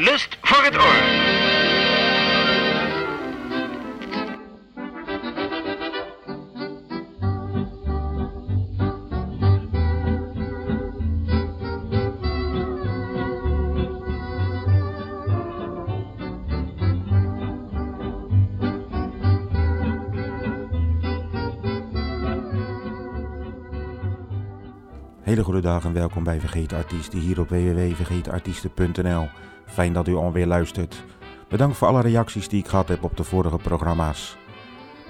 Lust voor het oor. Hele goede dag en welkom bij Vergeten Artiesten hier op www.vergetenartiesten.nl. Fijn dat u alweer luistert. Bedankt voor alle reacties die ik gehad heb op de vorige programma's.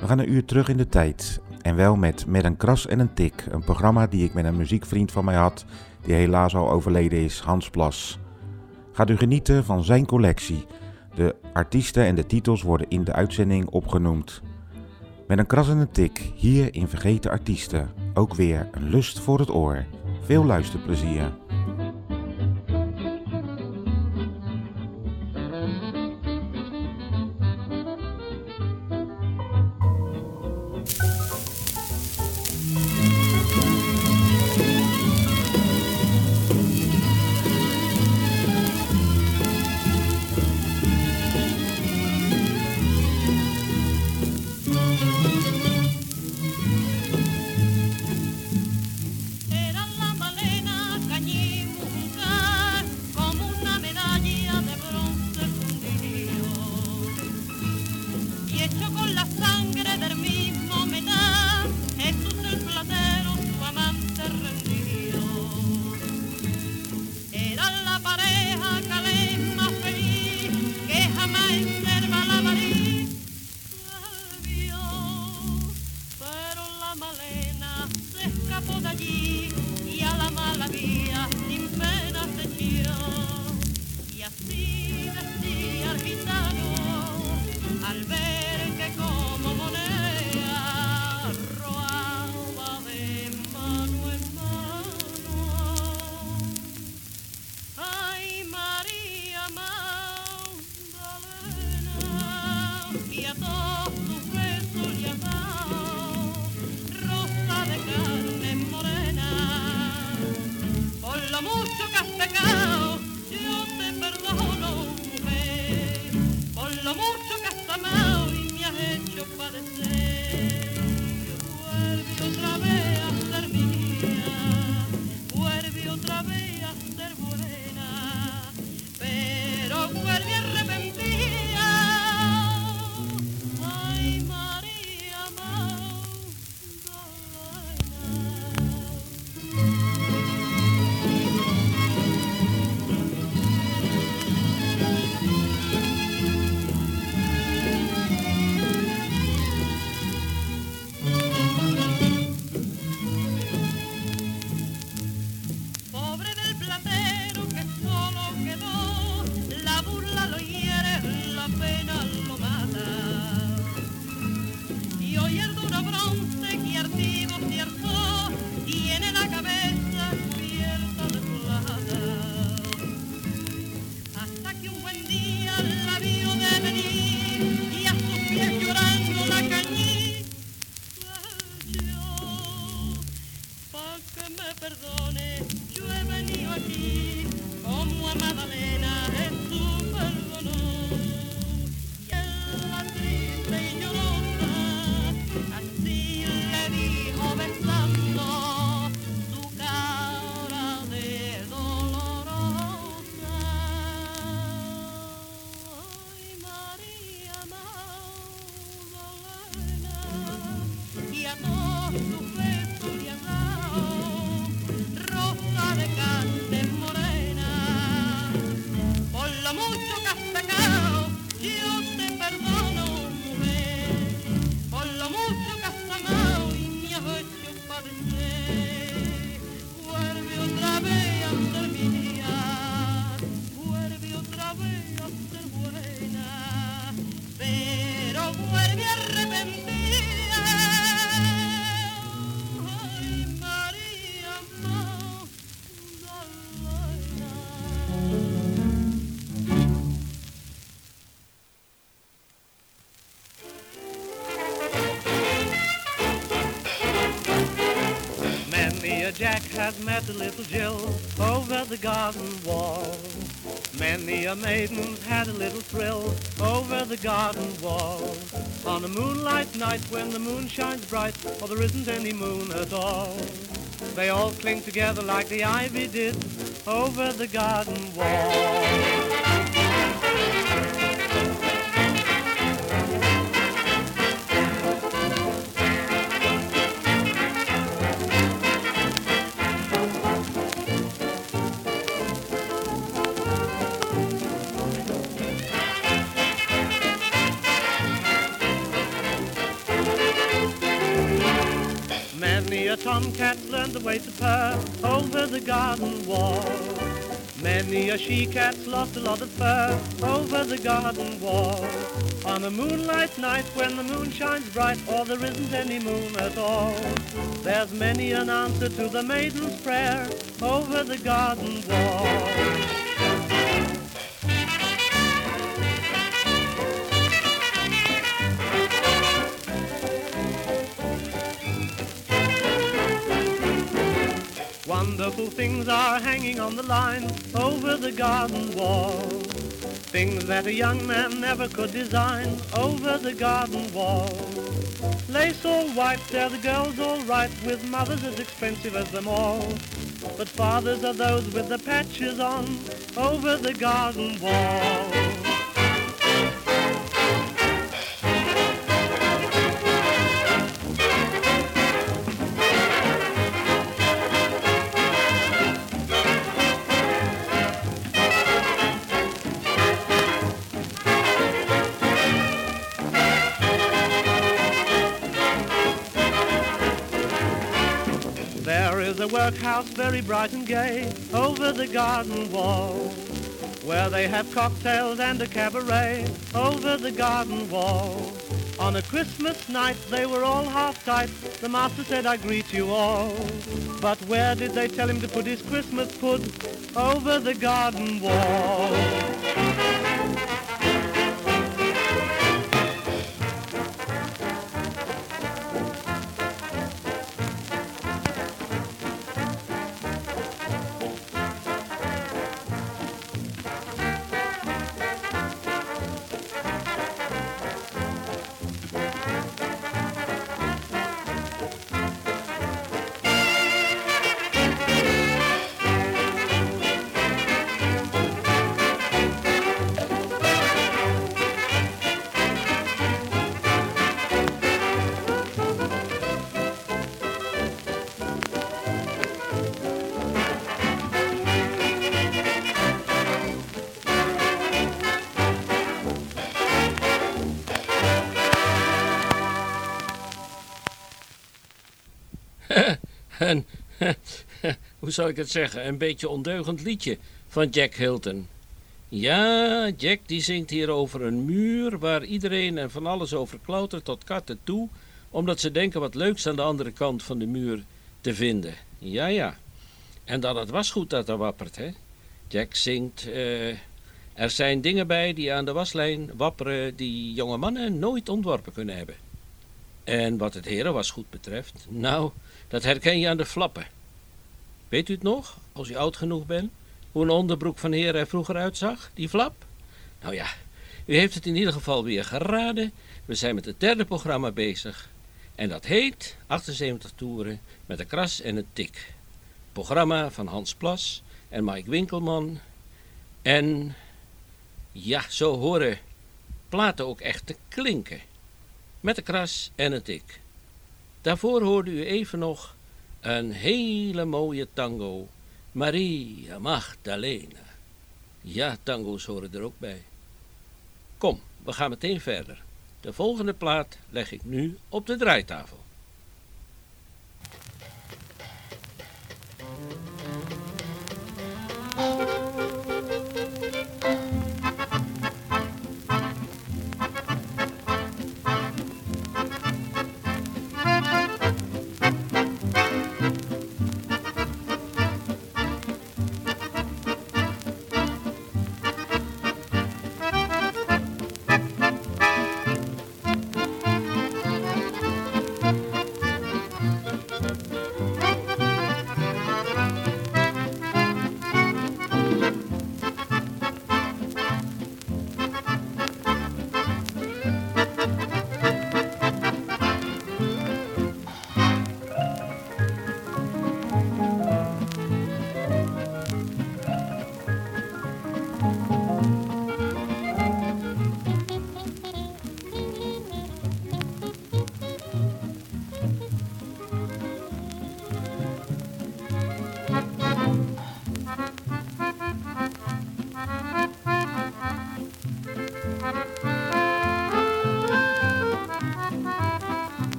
We gaan een uur terug in de tijd. En wel met Met een kras en een tik. Een programma die ik met een muziekvriend van mij had, die helaas al overleden is, Hans Plas. Gaat u genieten van zijn collectie. De artiesten en de titels worden in de uitzending opgenoemd. Met een kras en een tik, hier in Vergeten Artiesten. Ook weer een lust voor het oor. Veel luisterplezier. Has met little Jill over the garden wall. Many a maiden's had a little thrill over the garden wall. On a moonlight night when the moon shines bright, or there isn't any moon at all. They all cling together like the ivy did over the garden wall. She-cat's lost a lot of fur over the garden wall. On a moonlight night when the moon shines bright or there isn't any moon at all. There's many an answer to the maiden's prayer over the garden wall. Wonderful things are hanging on the line over the garden wall. Things that a young man never could design over the garden wall. Lace all white, they're the girls all right, with mothers as expensive as them all. But fathers are those with the patches on over the garden wall. Workhouse very bright and gay over the garden wall. Where they have cocktails and a cabaret over the garden wall. On a Christmas night they were all half tight. The master said, I greet you all. But where did they tell him to put his Christmas pud? Over the garden wall. Zou ik het zeggen, een beetje ondeugend liedje van Jack Hilton. Ja, Jack die zingt hier over een muur waar iedereen en van alles over klautert tot katten toe, omdat ze denken wat leuks aan de andere kant van de muur te vinden. Ja, ja. En dan het wasgoed dat er wappert, hè. Jack zingt, uh, er zijn dingen bij die aan de waslijn wapperen die jonge mannen nooit ontworpen kunnen hebben. En wat het herenwasgoed betreft, nou, dat herken je aan de flappen. Weet u het nog, als u oud genoeg bent, hoe een onderbroek van heren er vroeger uitzag, die flap? Nou ja, u heeft het in ieder geval weer geraden. We zijn met het derde programma bezig. En dat heet 78 toeren met een kras en een tik. Programma van Hans Plas en Mike Winkelman. En ja, zo horen platen ook echt te klinken. Met een kras en een tik. Daarvoor hoorde u even nog een hele mooie tango. Maria Magdalena. Ja, tango's horen er ook bij. Kom, we gaan meteen verder. De volgende plaat leg ik nu op de draaitafel.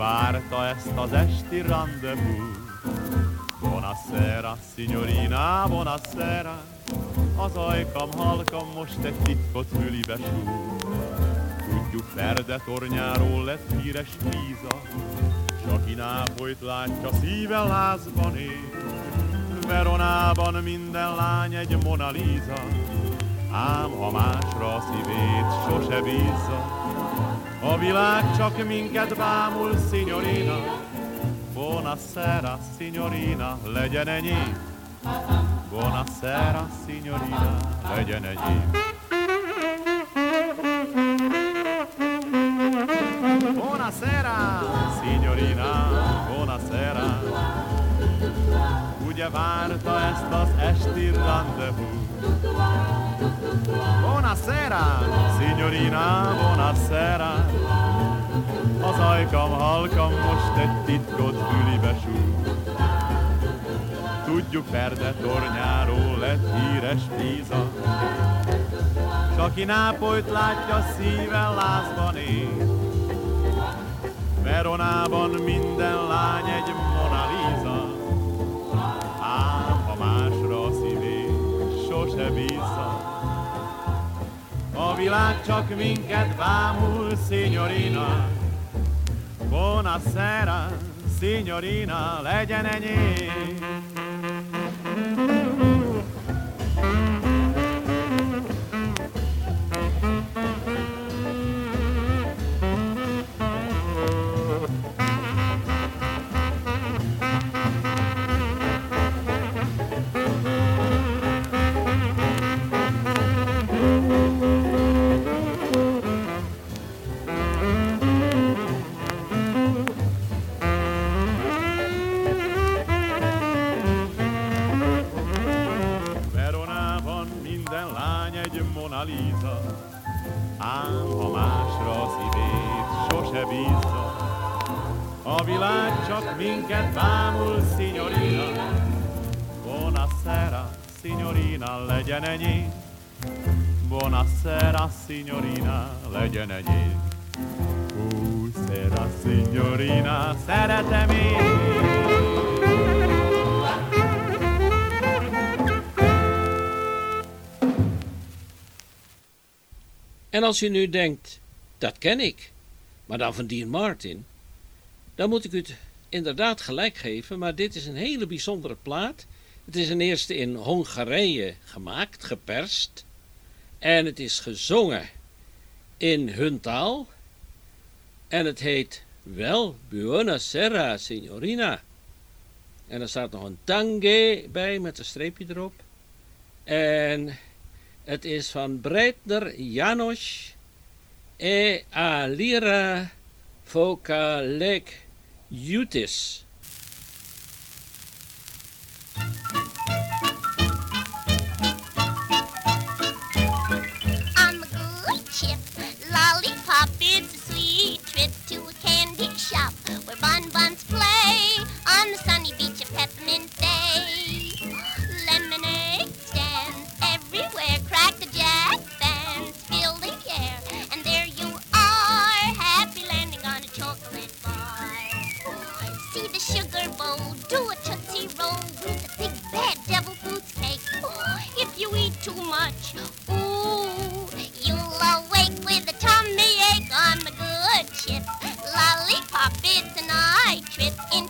Várta ezt az esti rendezvú. Buonasera, signorina, buonasera, az ajkam halkam most egy titkot fülibe súr. Tudjuk, Ferde tornyáról lett híres Píza, s aki Nápolyt látja, szíve lázban él. Veronában minden lány egy Mona Lisa, ám ha másra a szívét sose bízza. A világ csak minket bámul, signorina, Buonasera, signorina, legyen enyém. Buonasera, signorina, legyen enyém. Buonasera, signorina, buonasera. Ugye várta ezt az esti rendezvút? Buonasera, signorina, buonasera. Az ajkam halkam most egy titkot fülibe súg. Tudjuk, Ferde tornyáról lett híres Píza. S aki Nápolyt látja, szíve lázban él. Veronában minden lány egy Mona A világ csak minket bámul, signorina. Buonasera, signorina, legyen enyém. Mona ám ha másra a szívét sose bízza. A világ csak minket bámul, signorina, Buonasera, signorina, legyen enyém. Buonasera, signorina, legyen enyém. Buonasera, signorina, szeretem én. En als u nu denkt, dat ken ik, maar dan van Dean Martin, dan moet ik u het inderdaad gelijk geven, maar dit is een hele bijzondere plaat. Het is een eerste in Hongarije gemaakt, geperst. En het is gezongen in hun taal. En het heet wel Buonasera Signorina. En er staat nog een tange bij met een streepje erop. En het is van Breitner Janos e Alira Vokalek Jutis. on the good ship. Lollipop, it's a sweet trip to a candy shop where bonbons play on the sunny Lollipop is an eye trip in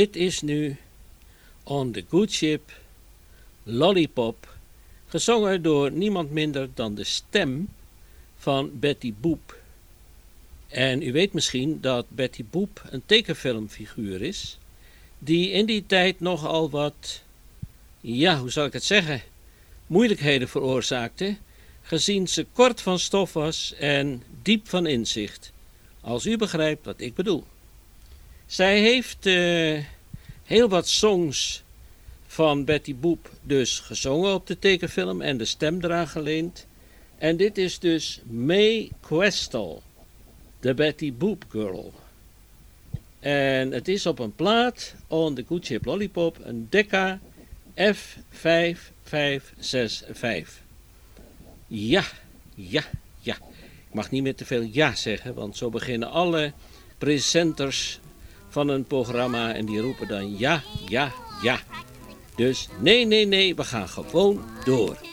Dit is nu On the Good Ship Lollipop, gezongen door niemand minder dan de stem van Betty Boop. En u weet misschien dat Betty Boop een tekenfilmfiguur is, die in die tijd nogal wat, ja, hoe zal ik het zeggen, moeilijkheden veroorzaakte, gezien ze kort van stof was en diep van inzicht, als u begrijpt wat ik bedoel. Zij heeft eh, heel wat songs van Betty Boop dus gezongen op de tekenfilm en de stem eraan geleend. En dit is dus May Questel, de Betty Boop Girl. En het is op een plaat on the Good Lollipop, een Decca F5565. Ja, ja, ja. Ik mag niet meer te veel ja zeggen, want zo beginnen alle presenters van een programma en die roepen dan ja, ja, ja. Dus nee, nee, nee, we gaan gewoon door.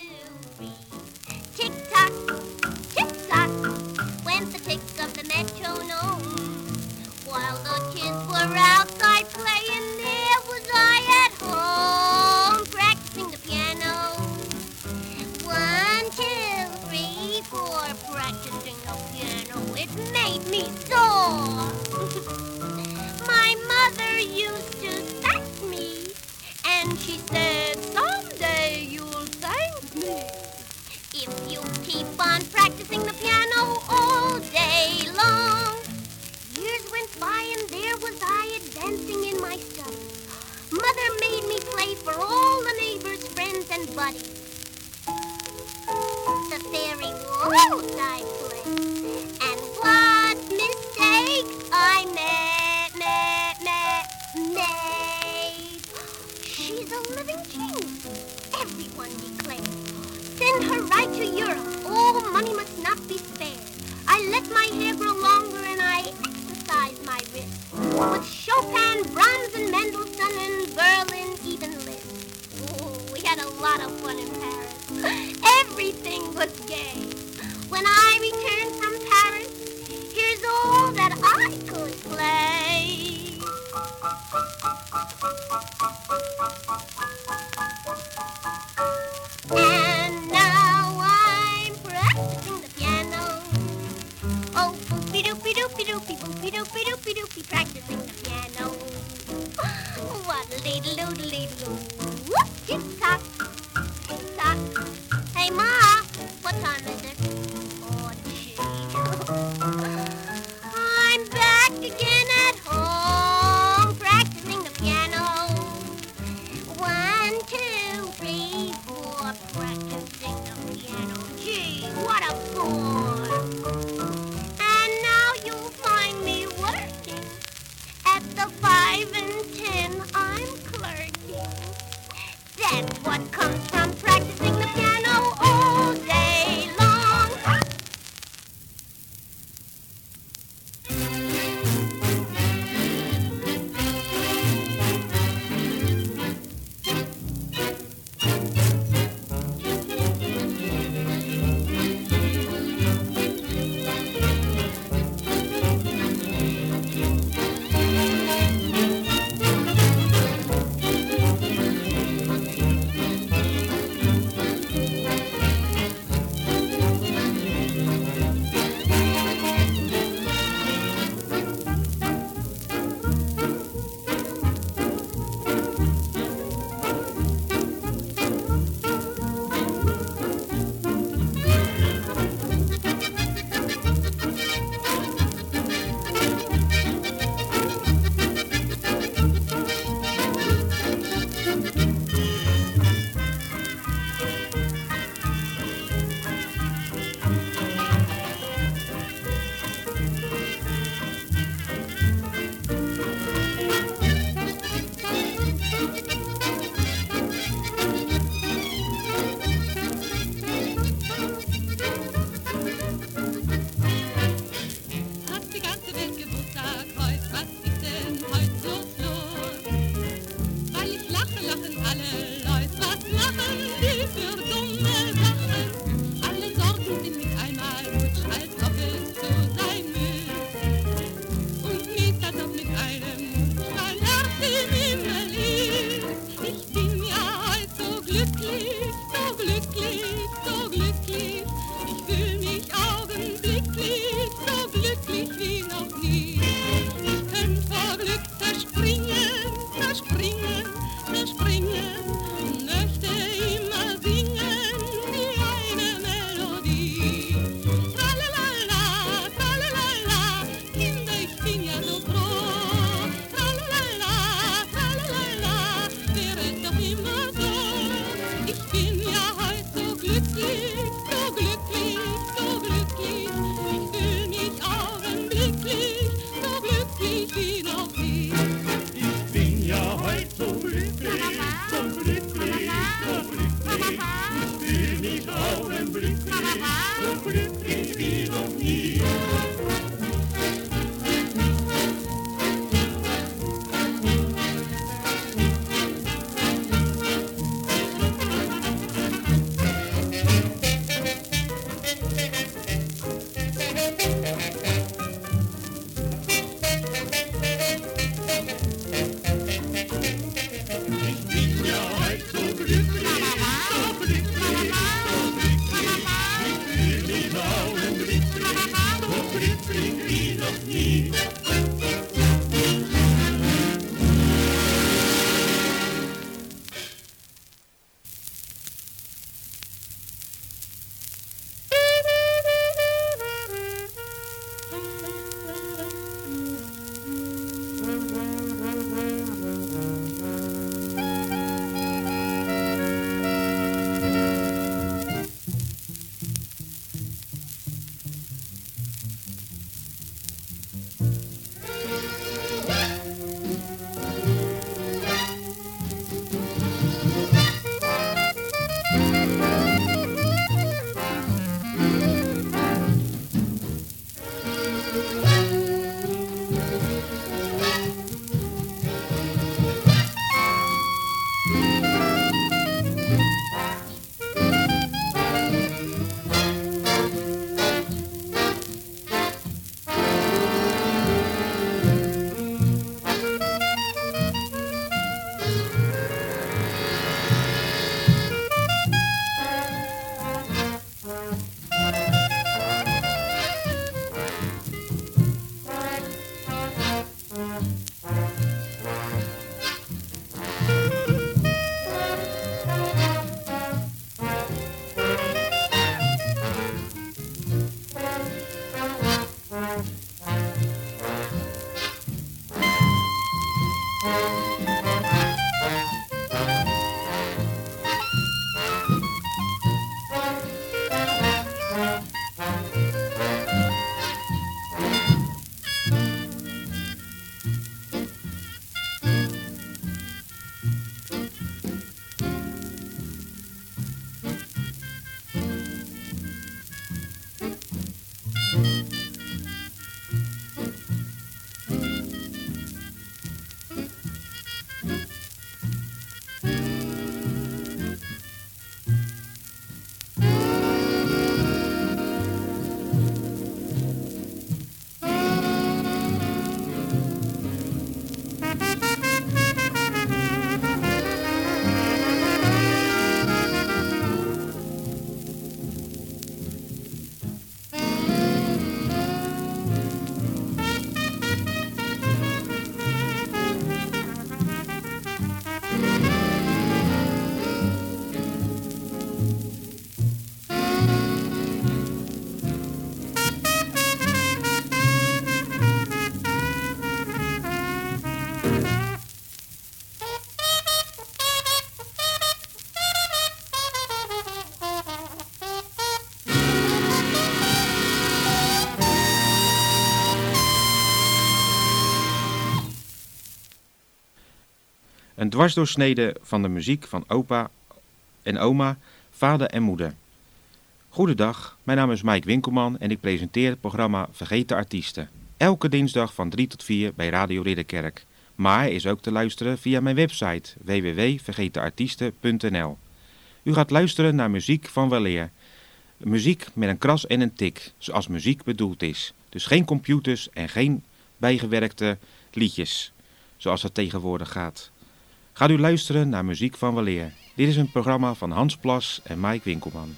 Dwarsdoorsnede van de muziek van opa en oma, vader en moeder. Goedendag, mijn naam is Mike Winkelman en ik presenteer het programma Vergeten Artiesten. Elke dinsdag van 3 tot 4 bij Radio Ridderkerk. Maar is ook te luisteren via mijn website www.vergetenartiesten.nl. U gaat luisteren naar muziek van weleer. Muziek met een kras en een tik, zoals muziek bedoeld is. Dus geen computers en geen bijgewerkte liedjes, zoals het tegenwoordig gaat. Gaat u luisteren naar muziek van weleer. Dit is een programma van Hans Plas en Mike Winkelman.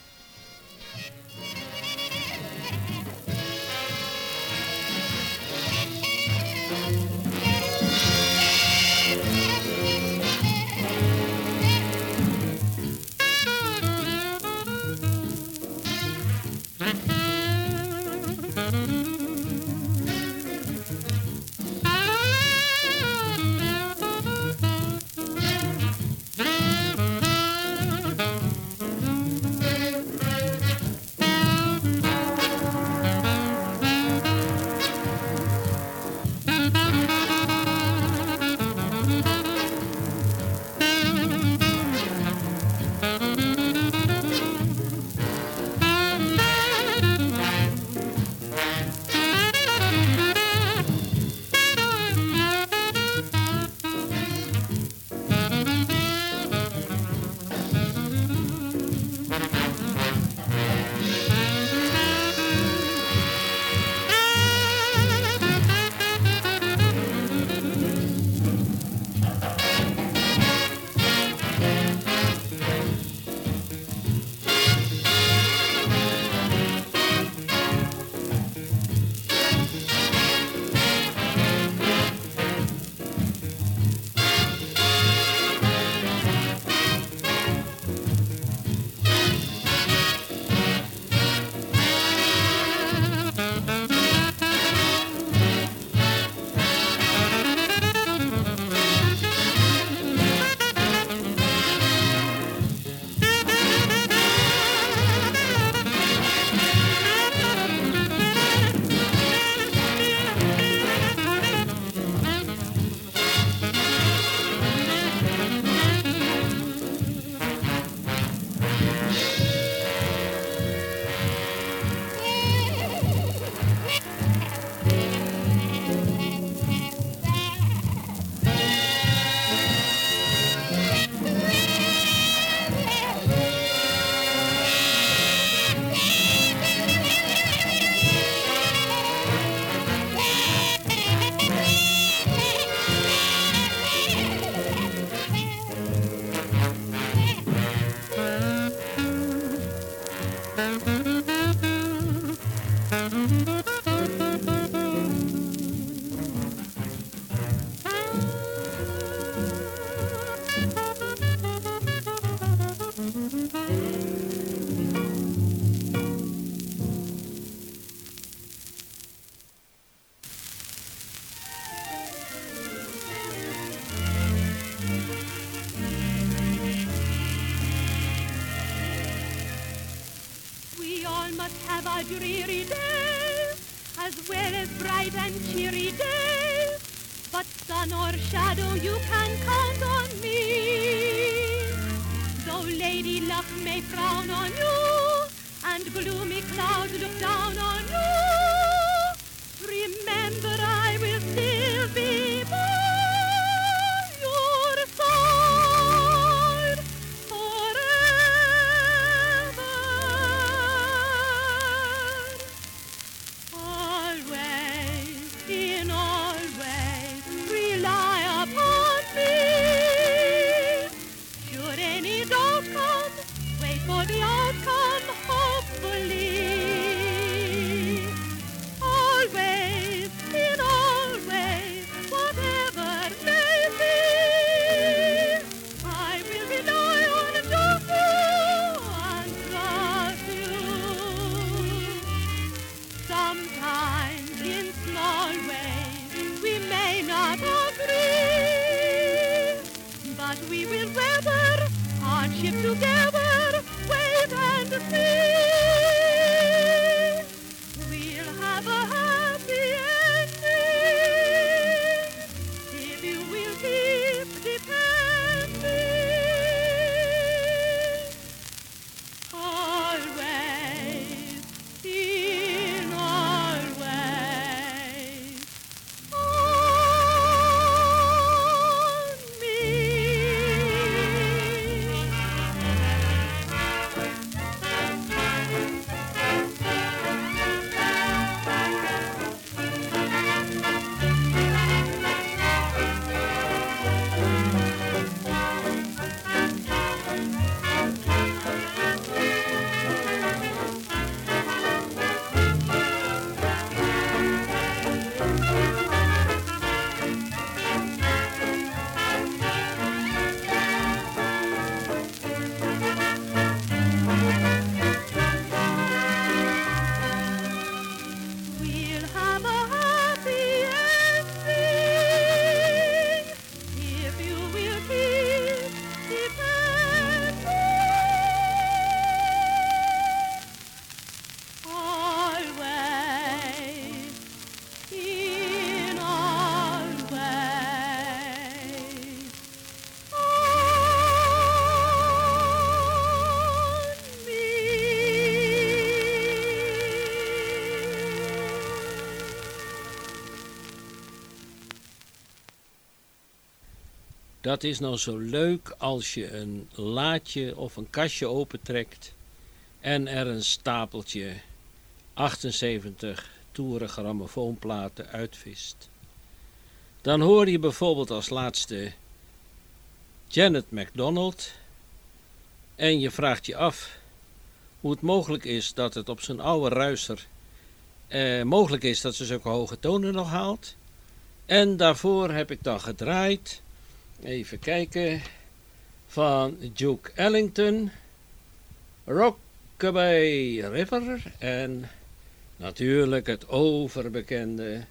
Dat is nou zo leuk als je een laadje of een kastje opentrekt en er een stapeltje 78 toeren grammofoonplaten uitvist. Dan hoor je bijvoorbeeld als laatste Janet MacDonald en je vraagt je af hoe het mogelijk is dat het op zijn oude ruiser eh, mogelijk is dat ze zulke hoge tonen nog haalt. En daarvoor heb ik dan gedraaid, even kijken, van Duke Ellington, Rockaway River en natuurlijk het overbekende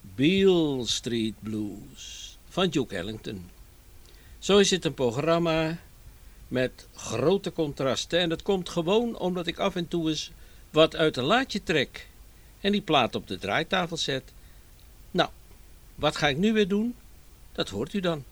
Beale Street Blues van Duke Ellington. Zo is het een programma met grote contrasten en dat komt gewoon omdat ik af en toe eens wat uit een laadje trek en die plaat op de draaitafel zet. Nou, wat ga ik nu weer doen? Dat hoort u dan.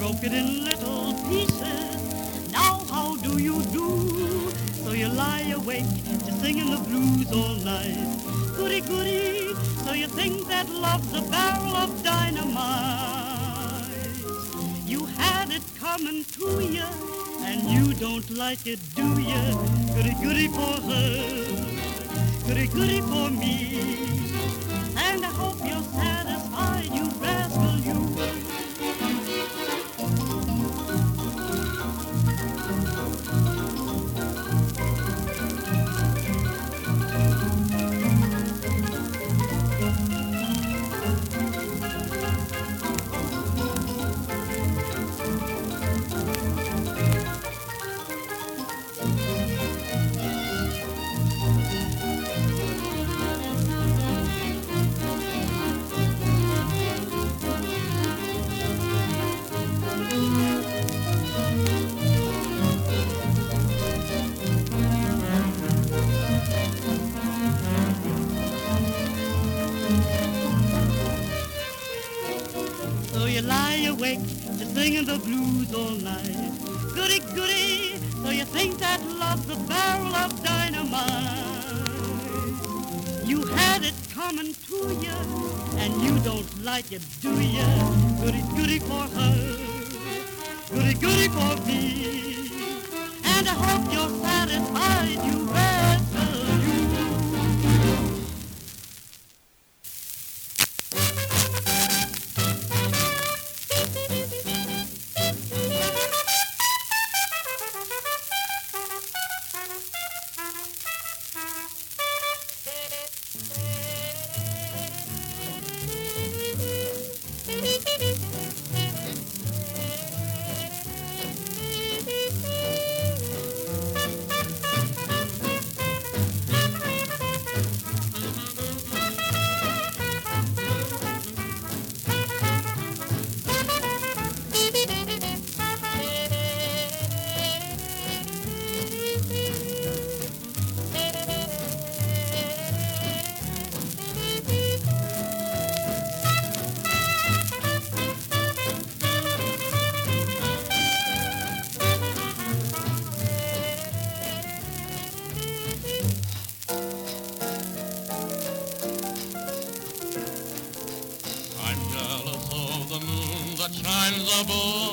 Broke it in little pieces. Now how do you do? So you lie awake just singing the blues all night. Goody goody. So you think that love's a barrel of dynamite. You had it coming to you, and you don't like it, do you? Goody goody for her, goody goody for me. Like it, do you? Goody goody for her, goody goody for me. trouble.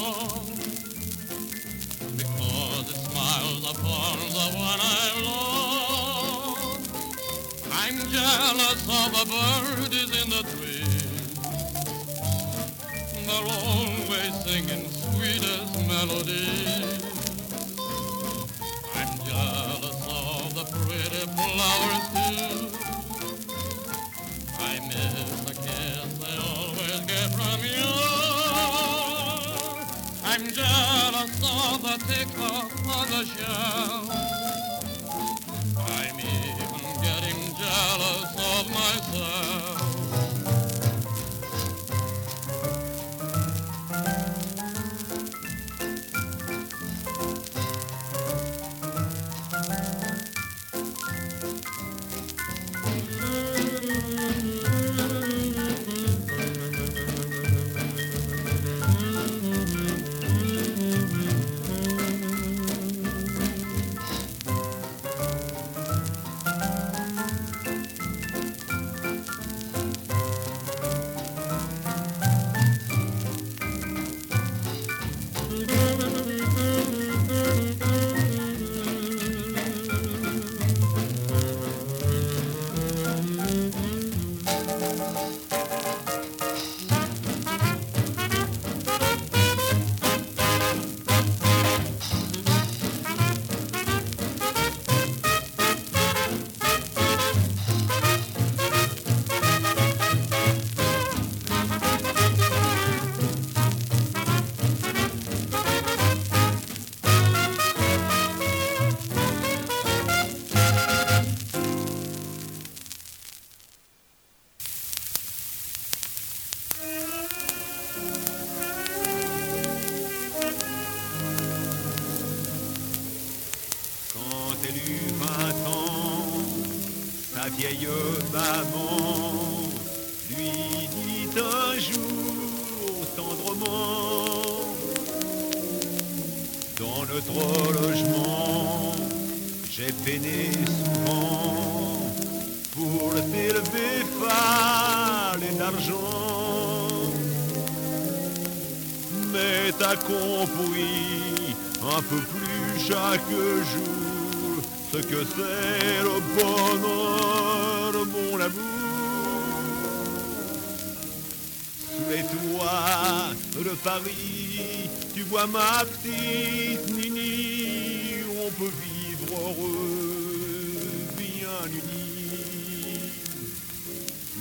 Paris, tu vois ma petite Nini, on peut vivre heureux, bien unis.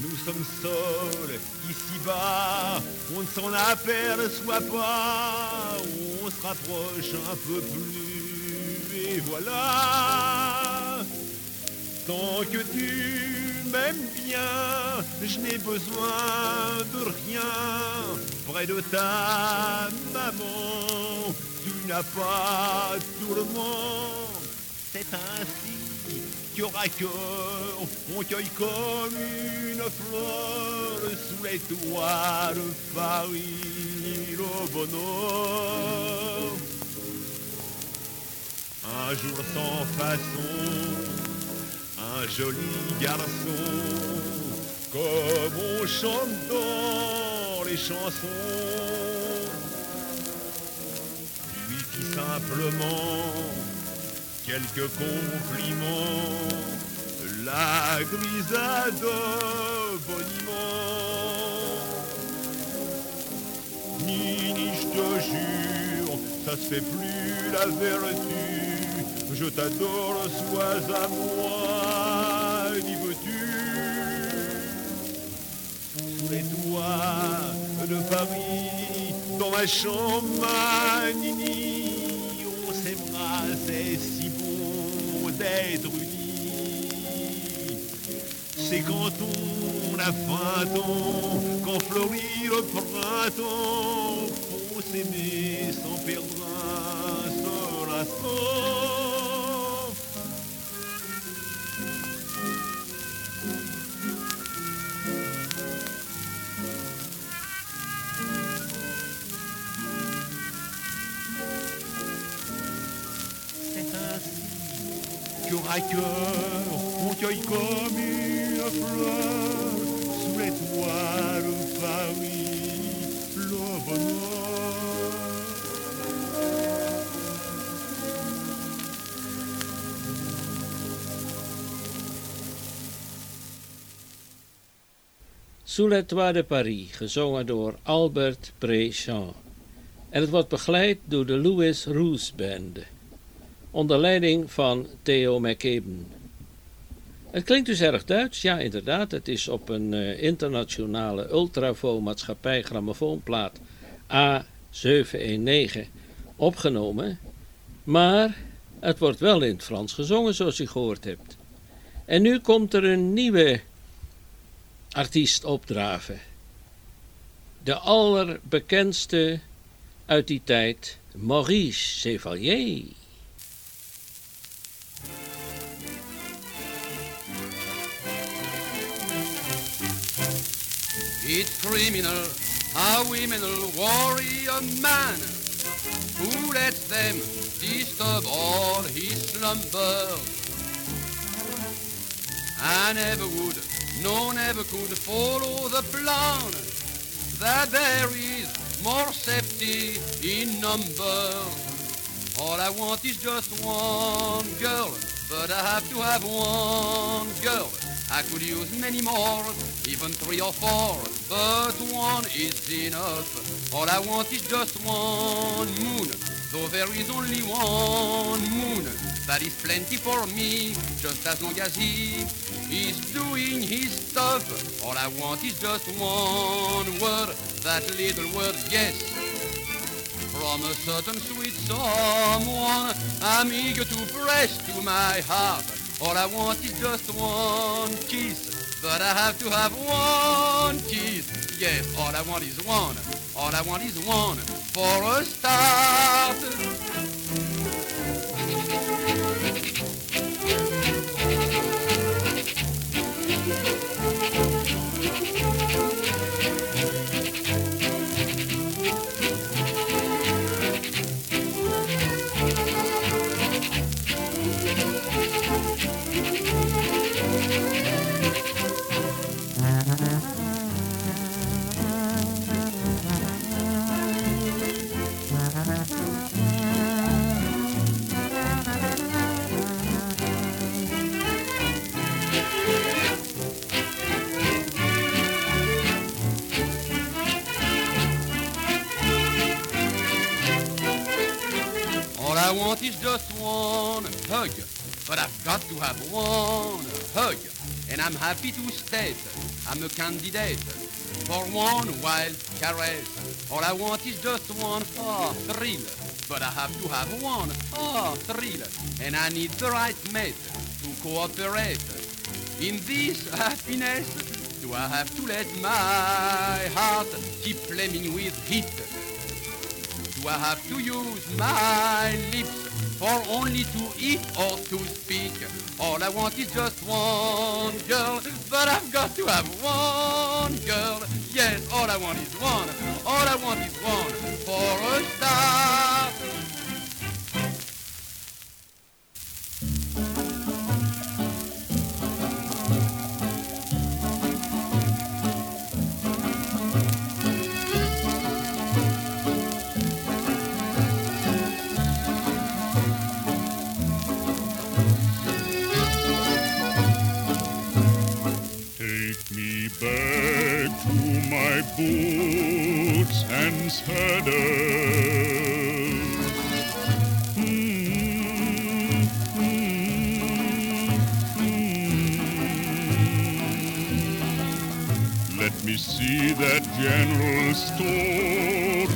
Nous sommes seuls ici-bas, on ne s'en aperçoit pas, on se rapproche un peu plus, et voilà. Tant que tu m'aimes bien, je n'ai besoin de rien. Près de ta maman, tu n'as pas tout le monde. C'est ainsi à cœur, on cueille comme une fleur sous les toits de Paris, le bonheur. Un jour sans façon, un joli garçon, comme on chante dans les chansons, lui fit simplement quelques compliments, la grisade boniment. Nini, je te jure, ça se fait plus la vertu, je t'adore, sois à moi, d'y veux-tu Sous les toits de Paris, dans ma chambre, ma Nini, on s'aimera, c'est si bon d'être unis. C'est quand on a vingt ans, quand fleurit le printemps, faut s'aimer sans perdre un seul. À cœur, on cueille comme une fleur sous les de Paris, le Sous les toits de Paris, gezongen door Albert Préchamp. En het wordt begeleid door de Louis Roos Band, onder leiding van Theo McCabe. Het klinkt dus erg Duits, ja inderdaad. Het is op een uh, internationale Ultravo-maatschappij grammofoonplaat A719 opgenomen. Maar het wordt wel in het Frans gezongen, zoals u gehoord hebt. En nu komt er een nieuwe artiest opdraven. De allerbekendste uit die tijd, Maurice Chevalier. It's criminal how women worry a man who lets them disturb all his slumbers. I never would, no never could follow the plan that there is more safety in numbers. All I want is just one girl, but I have to have one girl. I could use many more, even three or four, but one is enough. All I want is just one moon, though there is only one moon. That is plenty for me, just as long as he is doing his stuff. All I want is just one word, that little word, yes. From a certain sweet someone, I'm eager to press to my heart. All I want is just one kiss, but I have to have one kiss. Yes, all I want is one. All I want is one for a start. Want is just one. Hug, but I've got to have one. Hug, and I'm happy to state I'm a candidate for one wild caress. All I want is just one. Ah thrill, but I have to have one. Ah thrill, and I need the right mate to cooperate. In this happiness, do I have to let my heart keep flaming with heat? I have to use my lips for only to eat or to speak? All I want is just one girl, but I've got to have one girl. Yes, all I want is one. All I want is one for a start. My boots and saddle. Let me see that general store.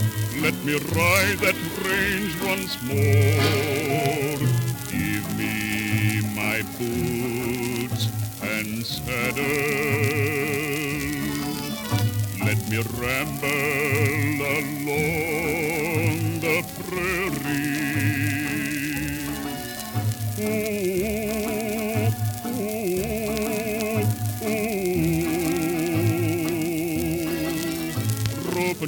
Let me ride that range once more. Give me my boots and saddle. Me ramble along the prairie. Ooh, ooh,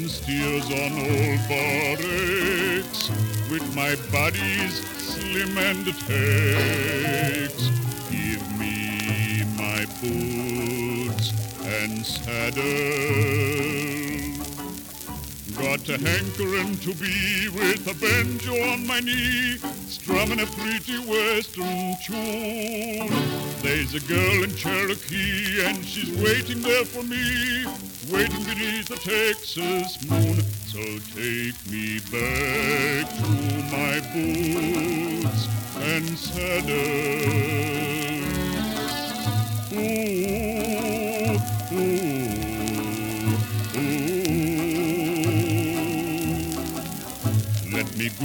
steers on old barracks with my body's slim and takes. Give me my boots and saddle. Got a hankering to be with a banjo on my knee, strumming a pretty western tune. There's a girl in Cherokee and she's waiting there for me, waiting beneath the Texas moon. So take me back to my boots and saddle. Ooh,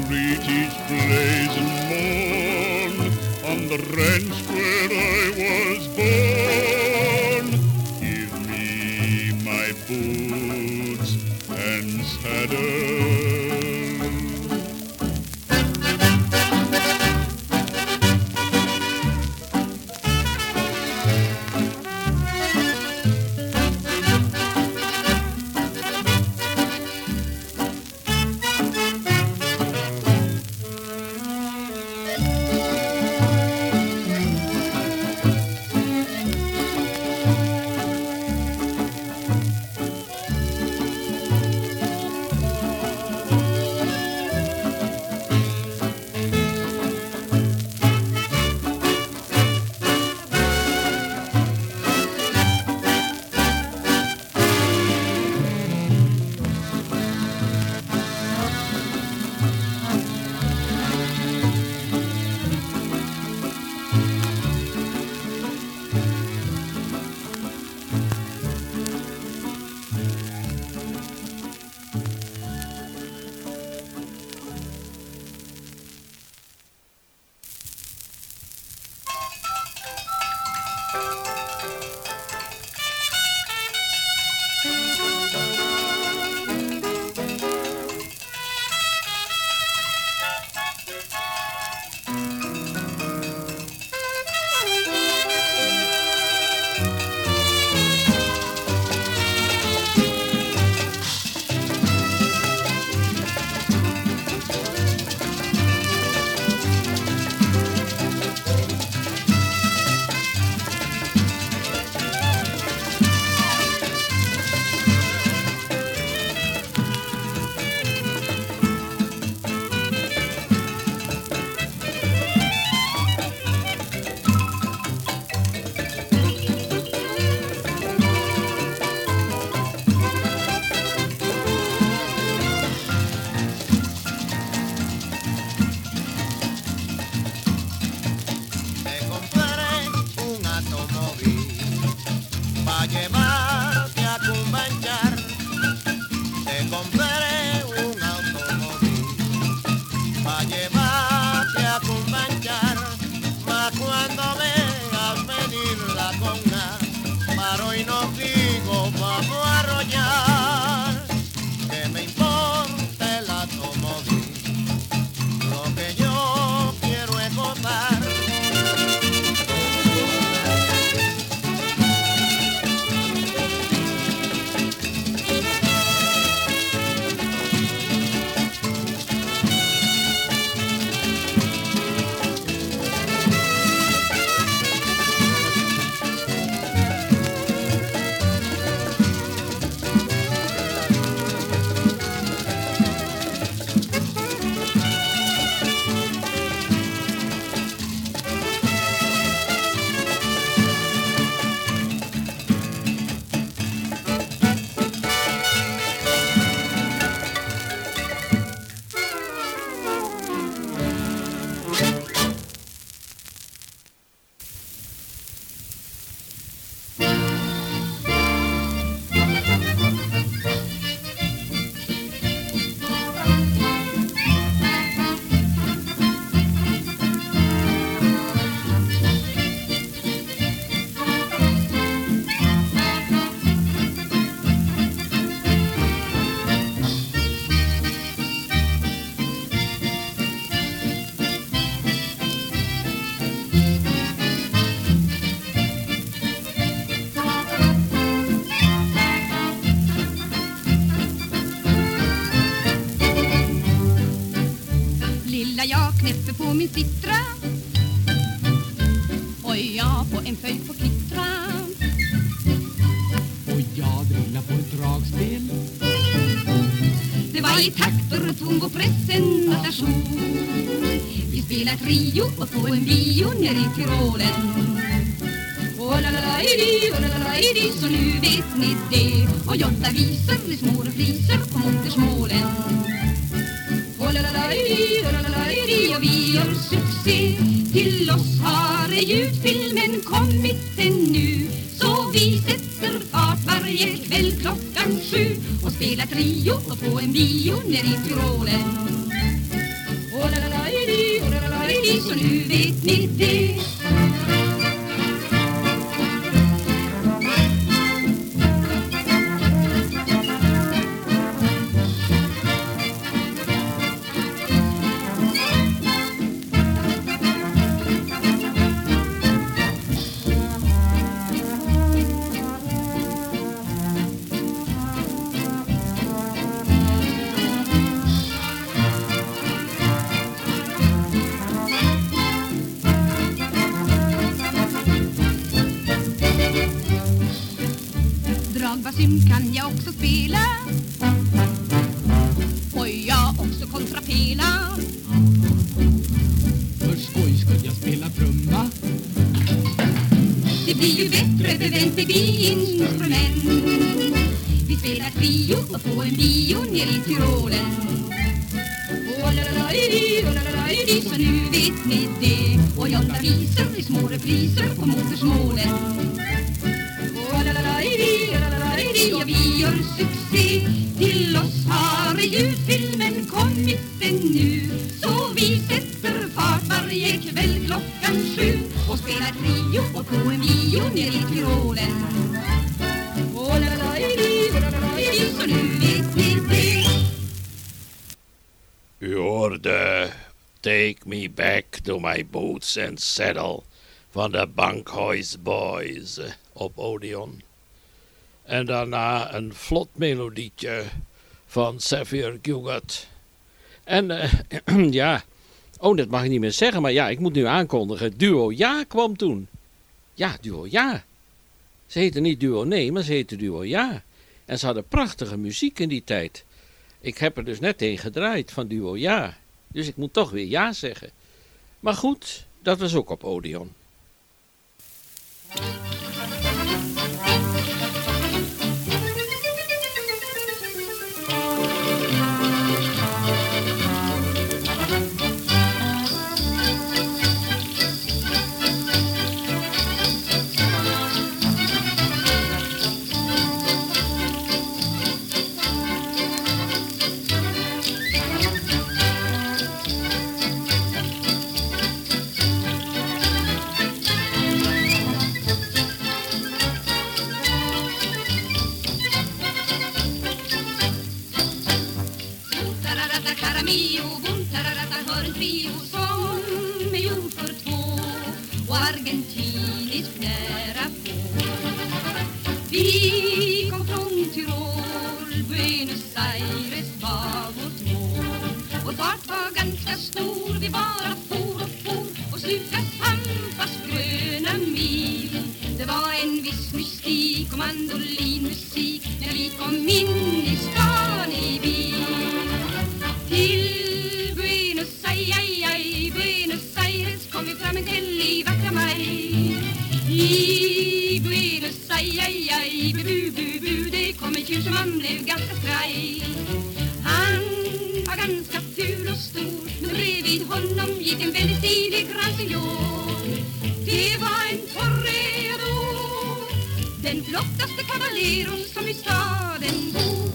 greet each blazing morn on the ranch where I was born. Give me my boots and saddle. Min citra Och jag på en följd på kittra Och jag drillar på ett dragspel i takter vår presentation. Vi spelar trio och på en bio nere i Tyrolen. Och la la la idi, och la la la idi, så nu vet ni det. Och Jotta visar i små repriser på modersmålen. Och la la la la la la och vi gör succé. Till oss har ljudfilmen kommit ännu. Så vi sätter fart varje kväll klockan sju och spelar trio och på en bio nere i Tyrolen. La la la la la la så nu vet ni det. Saddle van de Bankhuis Boys eh, op Odeon. En daarna een vlot melodietje van Xavier Gugat. En eh, ja, oh dat mag ik niet meer zeggen, maar ja, ik moet nu aankondigen. Duo Ja kwam toen. Ja, Duo Ja. Ze heette niet Duo Nee, maar ze heette Duo Ja. En ze hadden prachtige muziek in die tijd. Ik heb er dus net een gedraaid van Duo Ja. Dus ik moet toch weer Ja zeggen. Maar goed, dat was ook op Odeon. Vår fart var ganska stor, vi bara for och for och slukade Pampas gröna mil. Det var en viss mystik och mandolinmusik när vi kom in i stan i bil. Till Buenos Aires, Buenos Aires kom vi fram en kväll i vackra maj. I Buenos Aires, bu, bu, bu, bu, det kom en tjur som man blev ganska skraj. Stor, men bredvid honom gick en väldigt stilig gransignor. Det var en torreador, den flottaste kavalleron som i staden bor.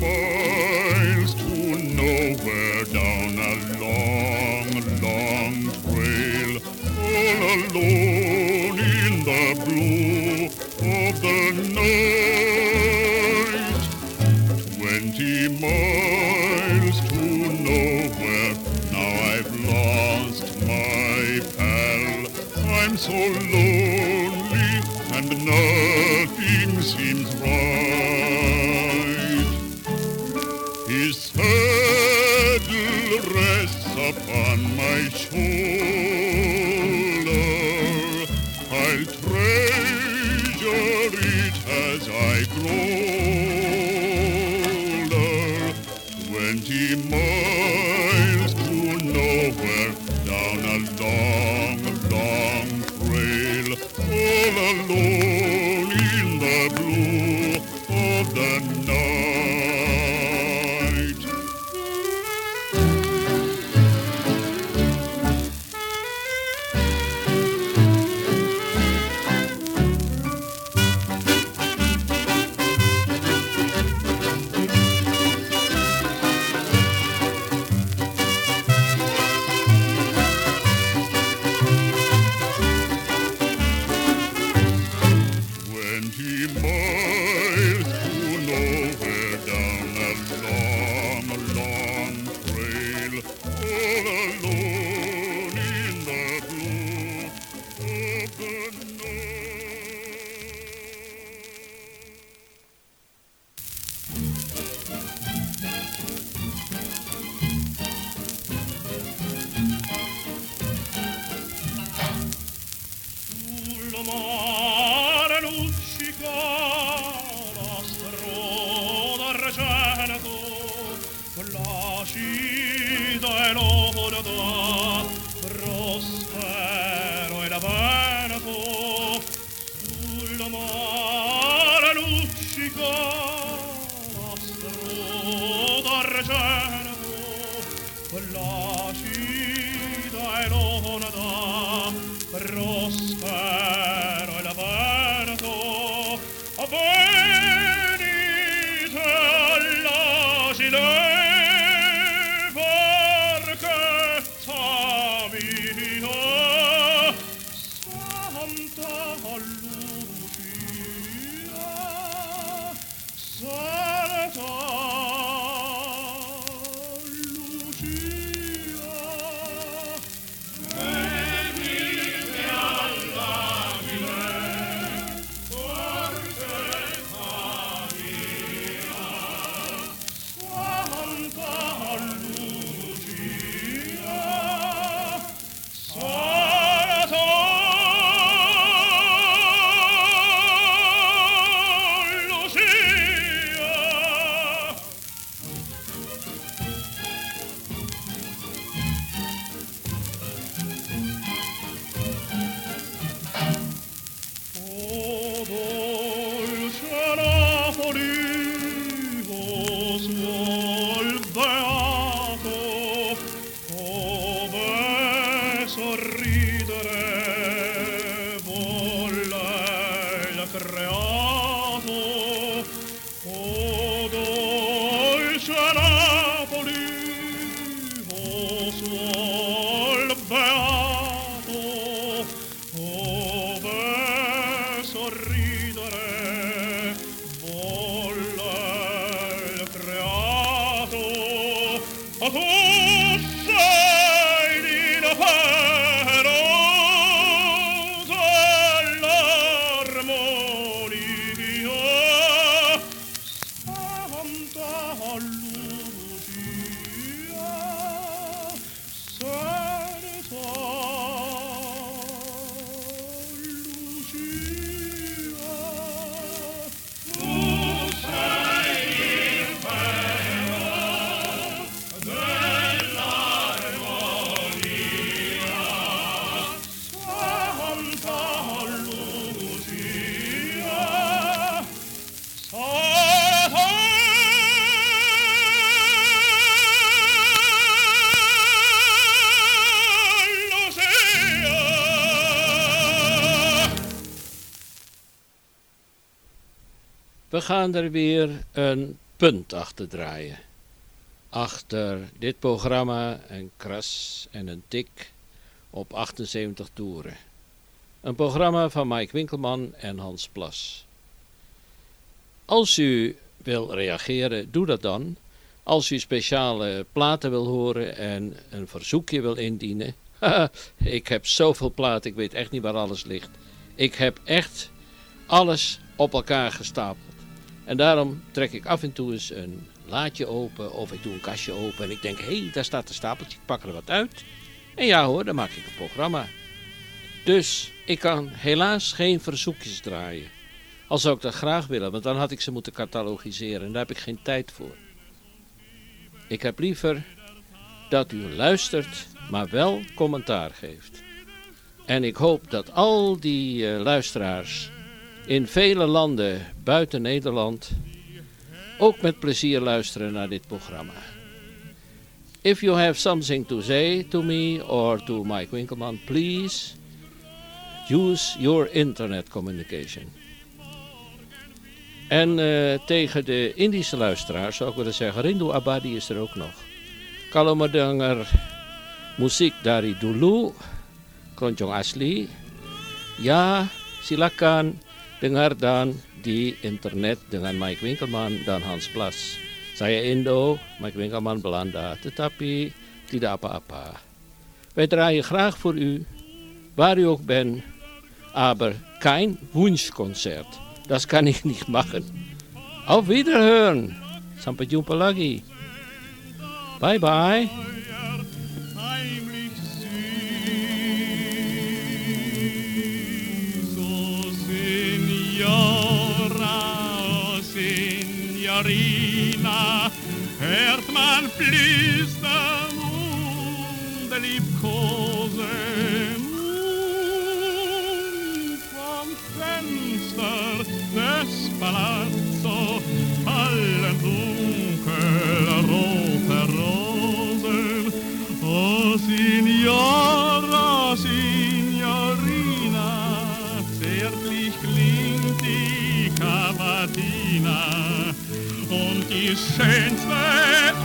people. cielo placida e londa rossa gaan er weer een punt achter draaien. Achter dit programma een kras en een tik op 78 toeren. Een programma van Mike Winkelman en Hans Plas. Als u wil reageren, doe dat dan. Als u speciale platen wil horen en een verzoekje wil indienen. ik heb zoveel platen, ik weet echt niet waar alles ligt. Ik heb echt alles op elkaar gestapeld. En daarom trek ik af en toe eens een laadje open of ik doe een kastje open en ik denk, hé, hey, daar staat een stapeltje, ik pak er wat uit. En ja hoor, dan maak ik een programma. Dus ik kan helaas geen verzoekjes draaien. Al zou ik dat graag willen, want dan had ik ze moeten catalogiseren en daar heb ik geen tijd voor. Ik heb liever dat u luistert, maar wel commentaar geeft. En ik hoop dat al die uh, luisteraars in vele landen buiten Nederland ook met plezier luisteren naar dit programma. If you have something to say to me or to Mike Winkelman, please use your internet communication. En uh, tegen de Indische luisteraars zou ik willen zeggen, Rindu Abadi is er ook nog. Kalau mendengar musik dari dulu, keroncong asli, ya silakan dengar dan di internet dengan Mike Winkelman dan Hans Plas. Saya Indo, Mike Winkelman Belanda, tetapi tidak apa-apa. Wij draaien graag voor u, waar u ook bent, aber kein Wunschkonzert. Das kann ich nicht machen. Auf Wiederhören. Sampai jumpa lagi. Bye bye. Man flüstern und liebkosen und vom Fenster des Palazzo fallen dunkelrote Rosen. Oh, Signora, Signorina, zärtlich klingt die Cavatina und die schönste